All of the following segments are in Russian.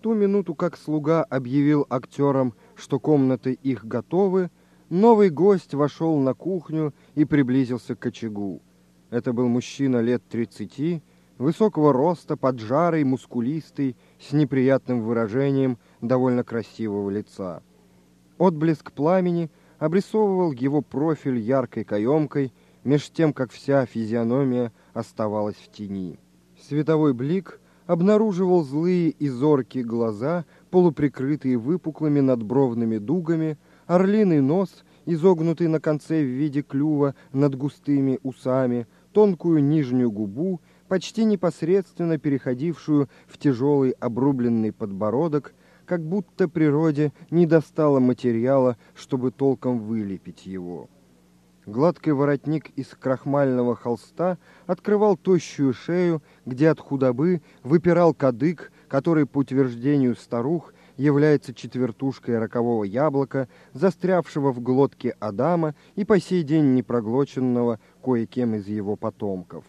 ту минуту, как слуга объявил актерам, что комнаты их готовы, новый гость вошел на кухню и приблизился к очагу. Это был мужчина лет тридцати, высокого роста, поджарый, мускулистый, с неприятным выражением довольно красивого лица. Отблеск пламени обрисовывал его профиль яркой каемкой, меж тем, как вся физиономия оставалась в тени. Световой блик обнаруживал злые и зоркие глаза, полуприкрытые выпуклыми надбровными дугами, орлиный нос, изогнутый на конце в виде клюва над густыми усами, тонкую нижнюю губу, почти непосредственно переходившую в тяжелый обрубленный подбородок, как будто природе не достало материала, чтобы толком вылепить его. Гладкий воротник из крахмального холста открывал тощую шею, где от худобы выпирал кадык, который, по утверждению старух, является четвертушкой рокового яблока, застрявшего в глотке Адама и по сей день непроглоченного кое-кем из его потомков.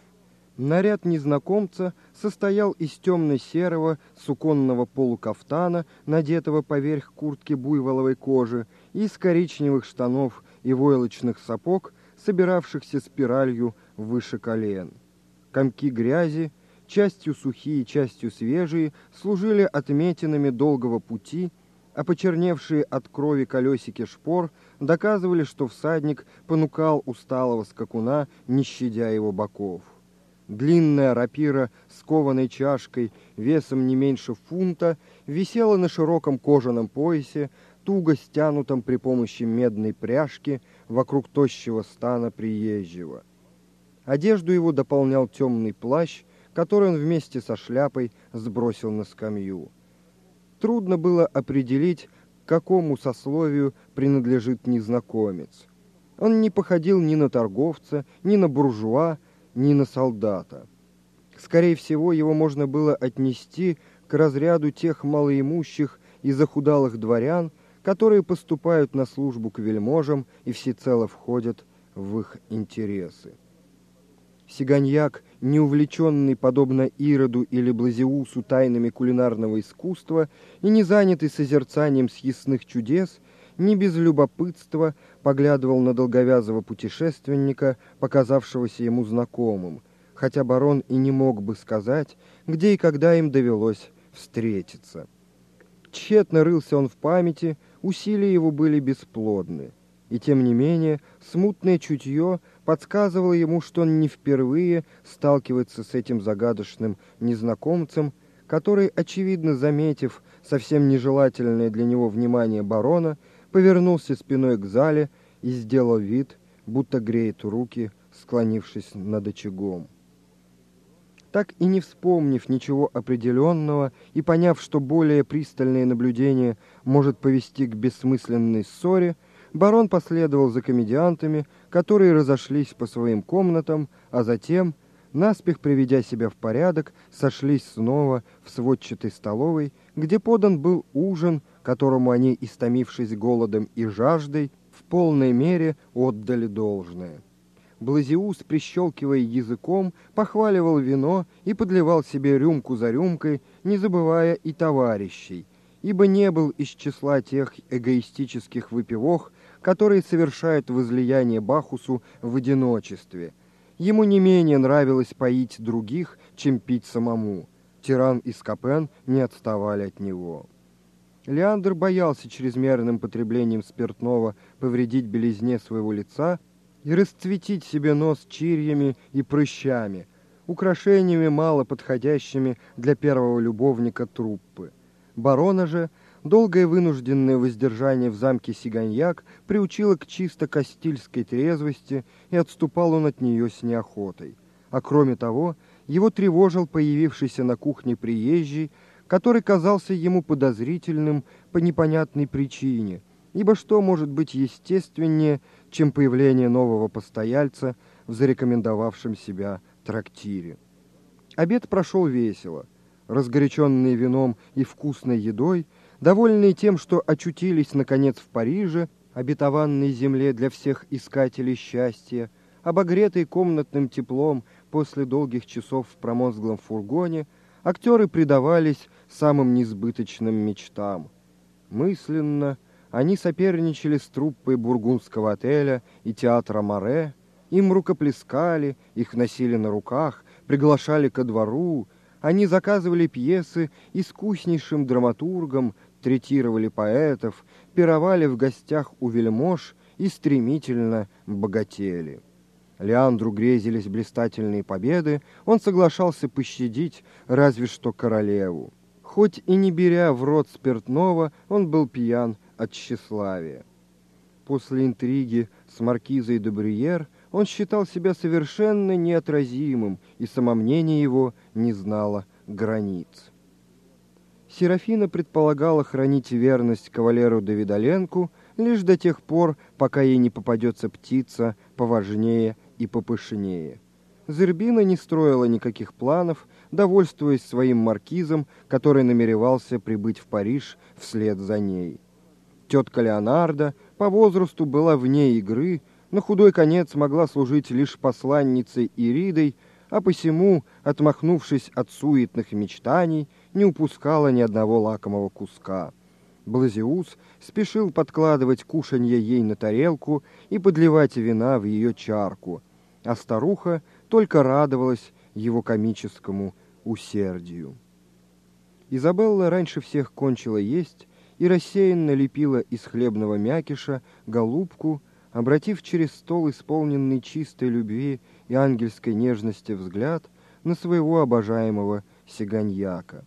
Наряд незнакомца состоял из темно-серого суконного полукафтана, надетого поверх куртки буйволовой кожи, и из коричневых штанов и войлочных сапог, собиравшихся спиралью выше колен. Комки грязи, частью сухие, частью свежие, служили отметинами долгого пути, а почерневшие от крови колесики шпор доказывали, что всадник понукал усталого скакуна, не щадя его боков. Длинная рапира с кованой чашкой весом не меньше фунта висела на широком кожаном поясе, туго стянутом при помощи медной пряжки вокруг тощего стана приезжего. Одежду его дополнял темный плащ, который он вместе со шляпой сбросил на скамью. Трудно было определить, к какому сословию принадлежит незнакомец. Он не походил ни на торговца, ни на буржуа, ни на солдата. Скорее всего, его можно было отнести к разряду тех малоимущих и захудалых дворян, которые поступают на службу к вельможам и всецело входят в их интересы. Сиганьяк, не увлеченный, подобно Ироду или Блазиусу, тайнами кулинарного искусства и не занятый созерцанием съестных чудес, не без любопытства поглядывал на долговязого путешественника, показавшегося ему знакомым, хотя барон и не мог бы сказать, где и когда им довелось встретиться. Тщетно рылся он в памяти, усилия его были бесплодны. И тем не менее, смутное чутье подсказывало ему, что он не впервые сталкивается с этим загадочным незнакомцем, который, очевидно заметив совсем нежелательное для него внимание барона, повернулся спиной к зале и сделал вид, будто греет руки, склонившись над очагом. Так и не вспомнив ничего определенного и поняв, что более пристальное наблюдение может повести к бессмысленной ссоре, барон последовал за комедиантами, которые разошлись по своим комнатам, а затем, наспех приведя себя в порядок, сошлись снова в сводчатой столовой, где подан был ужин, которому они, истомившись голодом и жаждой, в полной мере отдали должное. Блазиус, прищелкивая языком, похваливал вино и подливал себе рюмку за рюмкой, не забывая и товарищей, ибо не был из числа тех эгоистических выпивох, которые совершают возлияние Бахусу в одиночестве. Ему не менее нравилось поить других, чем пить самому. Тиран и Скопен не отставали от него. Леандр боялся чрезмерным потреблением спиртного повредить белизне своего лица и расцветить себе нос чирьями и прыщами, украшениями, мало подходящими для первого любовника труппы. Барона же, долгое вынужденное воздержание в замке Сиганьяк приучило к чисто кастильской трезвости, и отступал он от нее с неохотой. А кроме того, его тревожил появившийся на кухне приезжий, который казался ему подозрительным по непонятной причине, ибо что может быть естественнее, чем появление нового постояльца в зарекомендовавшем себя трактире. Обед прошел весело. Разгоряченные вином и вкусной едой, довольные тем, что очутились, наконец, в Париже, обетованной земле для всех искателей счастья, обогретый комнатным теплом после долгих часов в промозглом фургоне – актеры предавались самым несбыточным мечтам. Мысленно они соперничали с труппой бургундского отеля и театра Море, им рукоплескали, их носили на руках, приглашали ко двору, они заказывали пьесы искуснейшим драматургам, третировали поэтов, пировали в гостях у вельмож и стремительно богатели. Леандру грезились блистательные победы, он соглашался пощадить разве что королеву. Хоть и не беря в рот спиртного, он был пьян от тщеславия. После интриги с маркизой де Брюер он считал себя совершенно неотразимым, и самомнение его не знало границ. Серафина предполагала хранить верность кавалеру Давидоленку лишь до тех пор, пока ей не попадется птица поважнее и попышнее. Зербина не строила никаких планов, довольствуясь своим маркизом, который намеревался прибыть в Париж вслед за ней. Тетка Леонардо по возрасту была вне игры, на худой конец могла служить лишь посланницей Иридой, а посему, отмахнувшись от суетных мечтаний, не упускала ни одного лакомого куска. Блазиус спешил подкладывать кушанье ей на тарелку и подливать вина в ее чарку, а старуха только радовалась его комическому усердию. Изабелла раньше всех кончила есть и рассеянно лепила из хлебного мякиша голубку, обратив через стол исполненный чистой любви и ангельской нежности взгляд на своего обожаемого сиганьяка.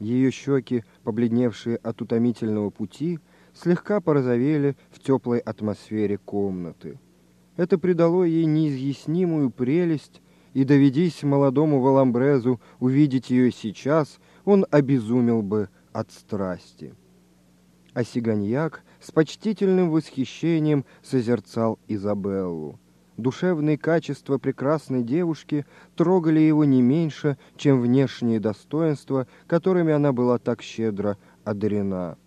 Ее щеки, побледневшие от утомительного пути, слегка порозовели в теплой атмосфере комнаты. Это придало ей неизъяснимую прелесть, и доведись молодому Валамбрезу увидеть ее сейчас, он обезумел бы от страсти. А Сиганьяк с почтительным восхищением созерцал Изабеллу. Душевные качества прекрасной девушки трогали его не меньше, чем внешние достоинства, которыми она была так щедро одарена.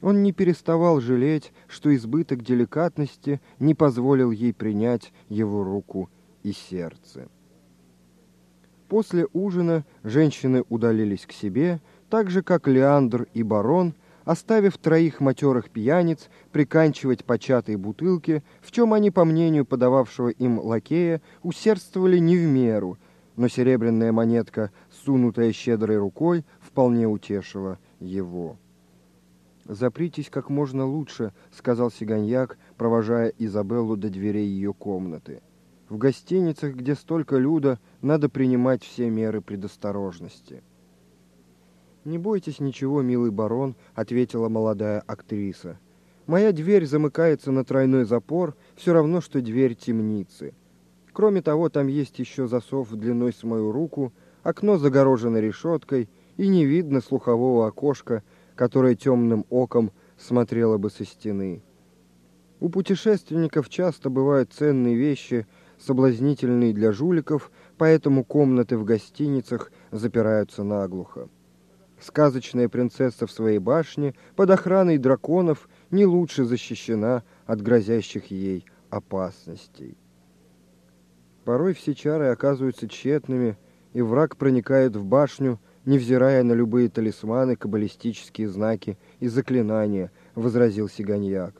Он не переставал жалеть, что избыток деликатности не позволил ей принять его руку и сердце. После ужина женщины удалились к себе, так же, как Леандр и барон – оставив троих матерых пьяниц приканчивать початые бутылки, в чем они, по мнению подававшего им лакея, усердствовали не в меру, но серебряная монетка, сунутая щедрой рукой, вполне утешила его. «Запритесь как можно лучше», — сказал Сиганьяк, провожая Изабеллу до дверей ее комнаты. «В гостиницах, где столько люда, надо принимать все меры предосторожности». «Не бойтесь ничего, милый барон», — ответила молодая актриса. «Моя дверь замыкается на тройной запор, все равно, что дверь темницы. Кроме того, там есть еще засов длиной с мою руку, окно загорожено решеткой, и не видно слухового окошка, которое темным оком смотрело бы со стены. У путешественников часто бывают ценные вещи, соблазнительные для жуликов, поэтому комнаты в гостиницах запираются наглухо. Сказочная принцесса в своей башне под охраной драконов не лучше защищена от грозящих ей опасностей. Порой все чары оказываются тщетными, и враг проникает в башню, невзирая на любые талисманы, каббалистические знаки и заклинания, — возразил Сиганьяк.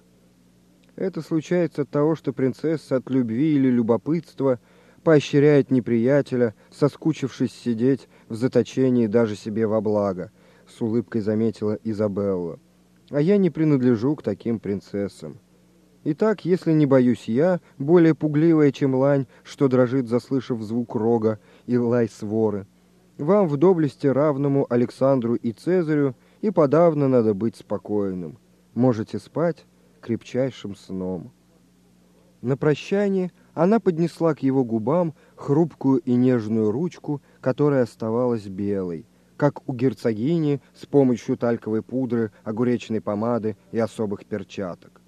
Это случается от того, что принцесса от любви или любопытства — поощряет неприятеля, соскучившись сидеть в заточении даже себе во благо, с улыбкой заметила Изабелла. А я не принадлежу к таким принцессам. Итак, если не боюсь я, более пугливая, чем лань, что дрожит, заслышав звук рога и лай своры, вам в доблести равному Александру и Цезарю и подавно надо быть спокойным. Можете спать крепчайшим сном. На прощание – она поднесла к его губам хрупкую и нежную ручку, которая оставалась белой, как у герцогини с помощью тальковой пудры, огуречной помады и особых перчаток.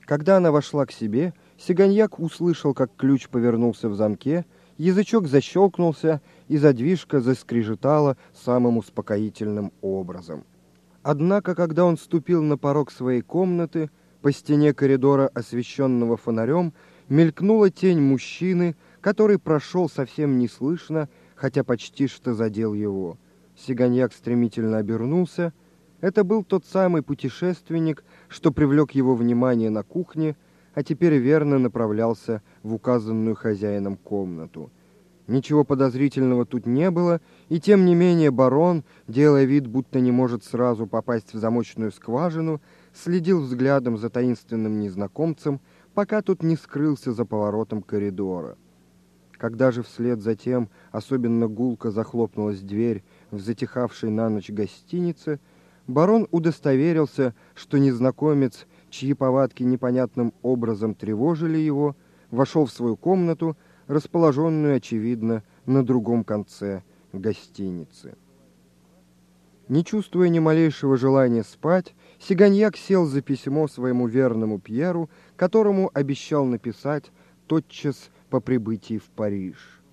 Когда она вошла к себе, Сиганьяк услышал, как ключ повернулся в замке, язычок защелкнулся, и задвижка заскрежетала самым успокоительным образом. Однако, когда он ступил на порог своей комнаты, по стене коридора, освещенного фонарем, мелькнула тень мужчины, который прошел совсем неслышно, хотя почти что задел его. Сиганьяк стремительно обернулся. Это был тот самый путешественник, что привлек его внимание на кухне, а теперь верно направлялся в указанную хозяином комнату. Ничего подозрительного тут не было, и тем не менее барон, делая вид, будто не может сразу попасть в замочную скважину, следил взглядом за таинственным незнакомцем, пока тут не скрылся за поворотом коридора. Когда же вслед за тем особенно гулко захлопнулась дверь в затихавшей на ночь гостинице, барон удостоверился, что незнакомец, чьи повадки непонятным образом тревожили его, вошел в свою комнату, расположенную, очевидно, на другом конце гостиницы. Не чувствуя ни малейшего желания спать, Сиганьяк сел за письмо своему верному Пьеру, которому обещал написать тотчас по прибытии в Париж.